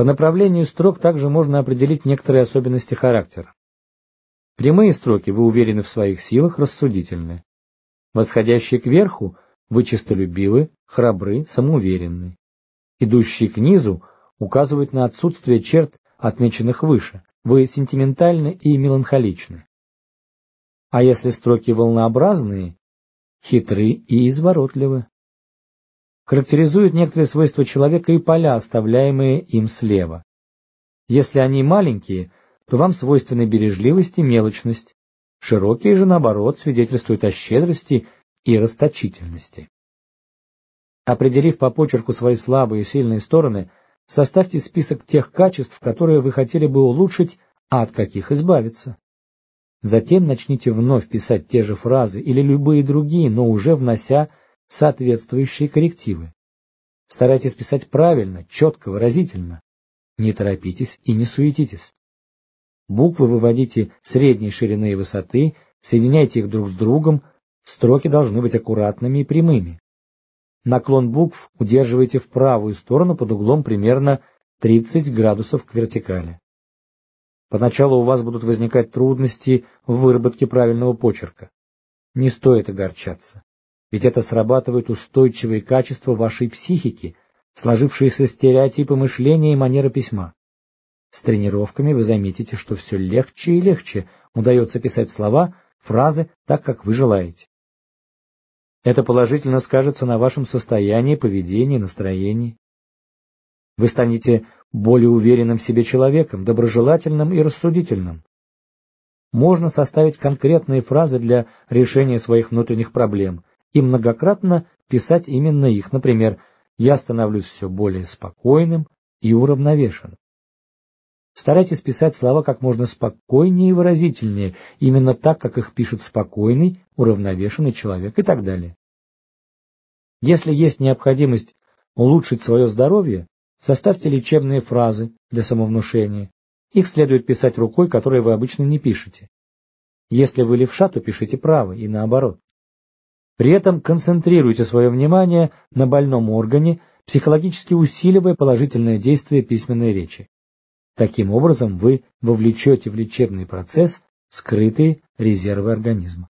По направлению строк также можно определить некоторые особенности характера. Прямые строки вы уверены в своих силах, рассудительны. Восходящие кверху вы честолюбивы, храбры, самоуверенны. Идущие к низу указывают на отсутствие черт, отмеченных выше. Вы сентиментальны и меланхоличны. А если строки волнообразные, хитры и изворотливы. Характеризуют некоторые свойства человека и поля, оставляемые им слева. Если они маленькие, то вам свойственны бережливость и мелочность. Широкие же, наоборот, свидетельствуют о щедрости и расточительности. Определив по почерку свои слабые и сильные стороны, составьте список тех качеств, которые вы хотели бы улучшить, а от каких избавиться. Затем начните вновь писать те же фразы или любые другие, но уже внося соответствующие коррективы. Старайтесь писать правильно, четко, выразительно. Не торопитесь и не суетитесь. Буквы выводите средней ширины и высоты, соединяйте их друг с другом, строки должны быть аккуратными и прямыми. Наклон букв удерживайте в правую сторону под углом примерно 30 градусов к вертикали. Поначалу у вас будут возникать трудности в выработке правильного почерка. Не стоит огорчаться, ведь это срабатывают устойчивые качества вашей психики, сложившиеся стереотипы мышления и манеры письма. С тренировками вы заметите, что все легче и легче удается писать слова, фразы так, как вы желаете. Это положительно скажется на вашем состоянии, поведении, настроении. Вы станете более уверенным в себе человеком, доброжелательным и рассудительным. Можно составить конкретные фразы для решения своих внутренних проблем и многократно писать именно их. Например, «Я становлюсь все более спокойным и уравновешенным». Старайтесь писать слова как можно спокойнее и выразительнее, именно так, как их пишет спокойный, уравновешенный человек и так далее. Если есть необходимость улучшить свое здоровье, Составьте лечебные фразы для самовнушения. Их следует писать рукой, которой вы обычно не пишете. Если вы левша, то пишите правой и наоборот. При этом концентрируйте свое внимание на больном органе, психологически усиливая положительное действие письменной речи. Таким образом вы вовлечете в лечебный процесс скрытые резервы организма.